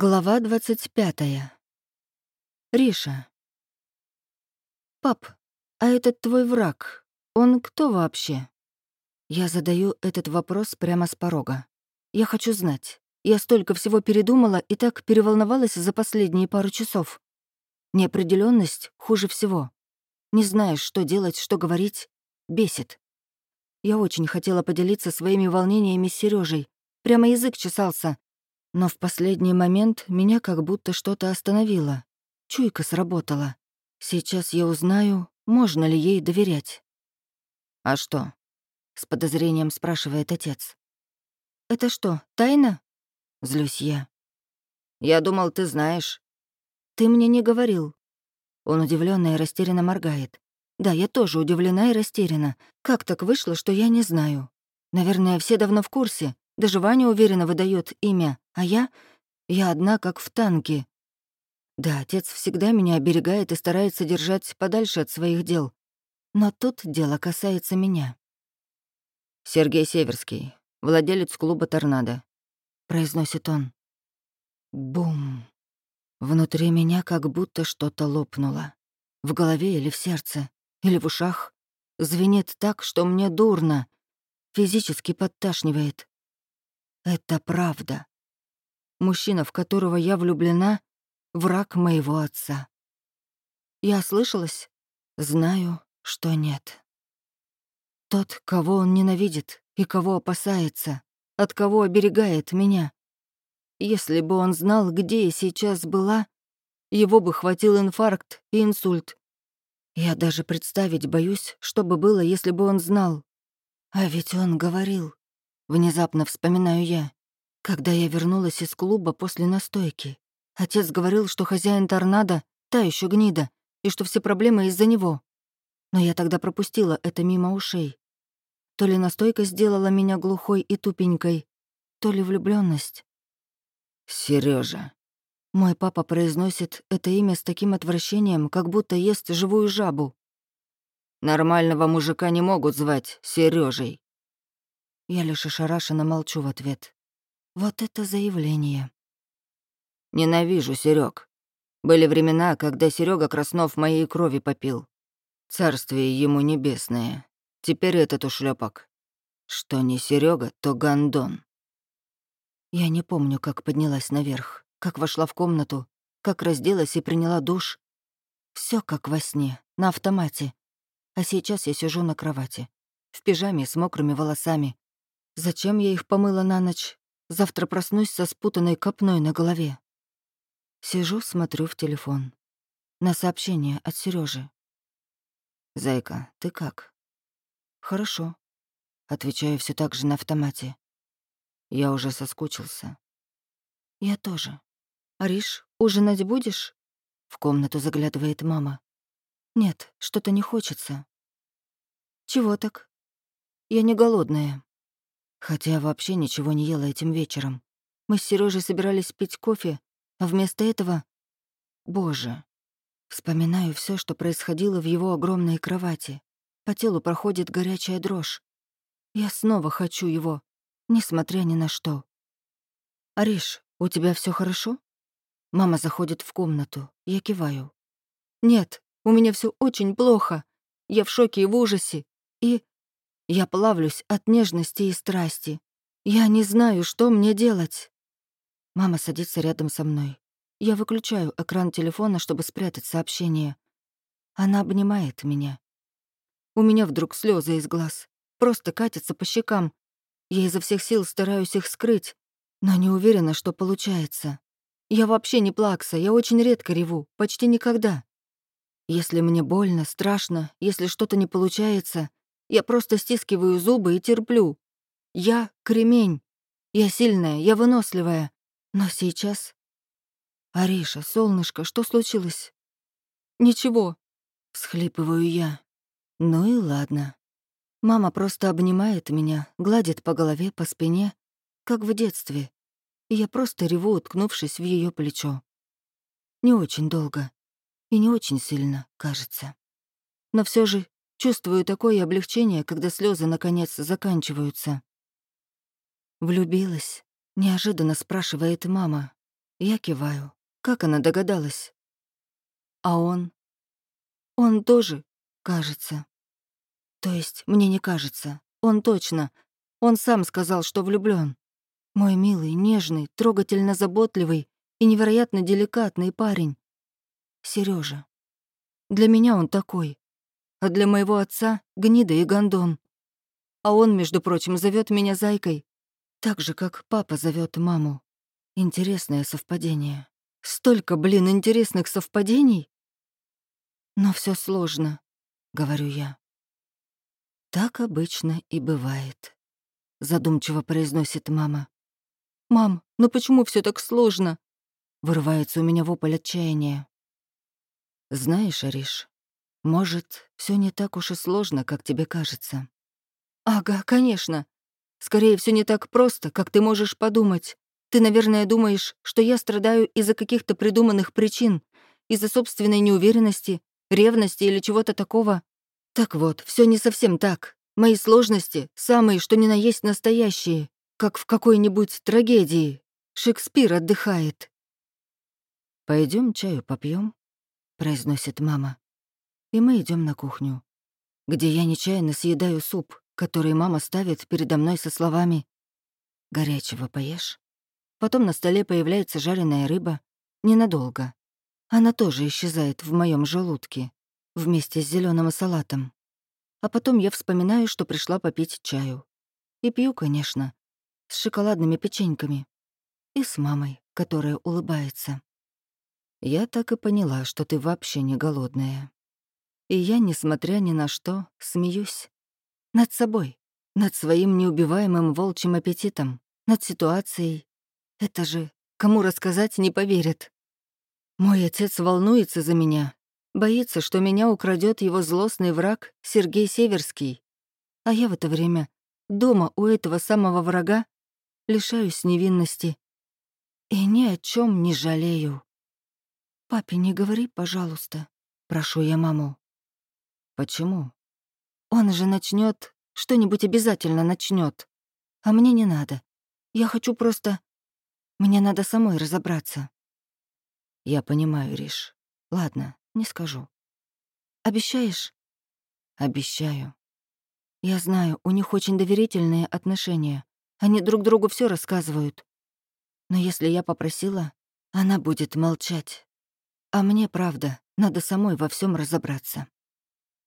Глава 25. Риша. «Пап, а этот твой враг, он кто вообще?» Я задаю этот вопрос прямо с порога. Я хочу знать. Я столько всего передумала и так переволновалась за последние пару часов. Неопределенность хуже всего. Не знаешь, что делать, что говорить. Бесит. Я очень хотела поделиться своими волнениями с Сережей. Прямо язык чесался, но в последний момент меня как будто что-то остановило. Чуйка сработала. Сейчас я узнаю, можно ли ей доверять. «А что?» — с подозрением спрашивает отец. «Это что, тайна?» — злюсь я. «Я думал, ты знаешь». «Ты мне не говорил». Он удивленно и растерянно моргает. «Да, я тоже удивлена и растеряна. Как так вышло, что я не знаю? Наверное, все давно в курсе. Даже Ваня уверенно выдает имя, а я... Я одна, как в танке. Да, отец всегда меня оберегает и старается держать подальше от своих дел. Но тут дело касается меня. «Сергей Северский, владелец клуба «Торнадо», — произносит он. Бум. Внутри меня как будто что-то лопнуло. В голове или в сердце, или в ушах. Звенит так, что мне дурно. Физически подташнивает. Это правда. Мужчина, в которого я влюблена, — враг моего отца. Я слышалась? Знаю, что нет. Тот, кого он ненавидит и кого опасается, от кого оберегает меня. Если бы он знал, где я сейчас была, его бы хватил инфаркт и инсульт. Я даже представить боюсь, что бы было, если бы он знал. А ведь он говорил. Внезапно вспоминаю я. Когда я вернулась из клуба после настойки, отец говорил, что хозяин торнадо — та еще гнида, и что все проблемы из-за него. Но я тогда пропустила это мимо ушей. То ли настойка сделала меня глухой и тупенькой, то ли влюбленность. Сережа. Мой папа произносит это имя с таким отвращением, как будто ест живую жабу. Нормального мужика не могут звать Сережей. Я лишь ошарашенно молчу в ответ. Вот это заявление. Ненавижу Серег. Были времена, когда Серега Краснов моей крови попил. Царствие ему небесное. Теперь этот ушлепок. Что не Серега, то Гандон. Я не помню, как поднялась наверх, как вошла в комнату, как разделась и приняла душ. Все как во сне, на автомате. А сейчас я сижу на кровати, в пижаме с мокрыми волосами, Зачем я их помыла на ночь? Завтра проснусь со спутанной копной на голове. Сижу, смотрю в телефон. На сообщение от Сережи. «Зайка, ты как?» «Хорошо», — отвечаю все так же на автомате. «Я уже соскучился». «Я тоже. Ариш, ужинать будешь?» В комнату заглядывает мама. «Нет, что-то не хочется». «Чего так?» «Я не голодная». Хотя вообще ничего не ела этим вечером. Мы с Сережей собирались пить кофе, а вместо этого... Боже. Вспоминаю все, что происходило в его огромной кровати. По телу проходит горячая дрожь. Я снова хочу его, несмотря ни на что. «Ариш, у тебя все хорошо?» Мама заходит в комнату. Я киваю. «Нет, у меня все очень плохо. Я в шоке и в ужасе. И я плавлюсь от нежности и страсти. Я не знаю, что мне делать. Мама садится рядом со мной. Я выключаю экран телефона, чтобы спрятать сообщение. Она обнимает меня. У меня вдруг слезы из глаз. Просто катятся по щекам. Я изо всех сил стараюсь их скрыть, но не уверена, что получается. Я вообще не плакса, я очень редко реву, почти никогда. Если мне больно, страшно, если что-то не получается, я просто стискиваю зубы и терплю. Я — кремень. Я сильная, я выносливая. Но сейчас... Ариша, солнышко, что случилось? Ничего. Всхлипываю я. Ну и ладно. Мама просто обнимает меня, гладит по голове, по спине, как в детстве. И я просто реву, уткнувшись в ее плечо. Не очень долго. И не очень сильно, кажется. Но все же Чувствую такое облегчение, когда слезы наконец заканчиваются. «Влюбилась?» — неожиданно спрашивает мама. Я киваю. Как она догадалась? А он? Он тоже, кажется. То есть, мне не кажется. Он точно. Он сам сказал, что влюблён. Мой милый, нежный, трогательно заботливый и невероятно деликатный парень. Сережа. Для меня он такой. А для моего отца — гнида и гондон. А он, между прочим, зовет меня зайкой. Так же, как папа зовет маму. Интересное совпадение. Столько, блин, интересных совпадений. Но все сложно, говорю я. Так обычно и бывает, задумчиво произносит мама. Мам, ну почему все так сложно? Вырывается у меня вопль отчаяния. Знаешь, Ариш, может, все не так уж и сложно, как тебе кажется. Ага, конечно. Скорее, все не так просто, как ты можешь подумать. Ты, наверное, думаешь, что я страдаю из-за каких-то придуманных причин, из-за собственной неуверенности, ревности или чего-то такого. Так вот, все не совсем так. Мои сложности — самые, что ни на есть настоящие, как в какой-нибудь трагедии. Шекспир отдыхает. Пойдем чаю попьем, произносит мама. И мы идем на кухню, где я нечаянно съедаю суп, который мама ставит передо мной со словами «Горячего поешь?» Потом на столе появляется жареная рыба. Ненадолго. Она тоже исчезает в моем желудке вместе с зеленым салатом. А потом я вспоминаю, что пришла попить чаю. И пью, конечно, с шоколадными печеньками. И с мамой, которая улыбается. Я так и поняла, что ты вообще не голодная. И я, несмотря ни на что, смеюсь. Над собой, над своим неубиваемым волчьим аппетитом, над ситуацией, это же, кому рассказать, не поверят. Мой отец волнуется за меня, боится, что меня украдет его злостный враг Сергей Северский. А я в это время дома у этого самого врага лишаюсь невинности. И ни о чем не жалею. «Папе, не говори, пожалуйста», — прошу я маму. «Почему?» «Он же начнет, что-нибудь обязательно начнет, А мне не надо. Я хочу просто мне надо самой разобраться. Я понимаю, Риш. Ладно, не скажу. Обещаешь? Обещаю. Я знаю, у них очень доверительные отношения. Они друг другу все рассказывают. Но если я попросила, она будет молчать. А мне, правда, надо самой во всем разобраться.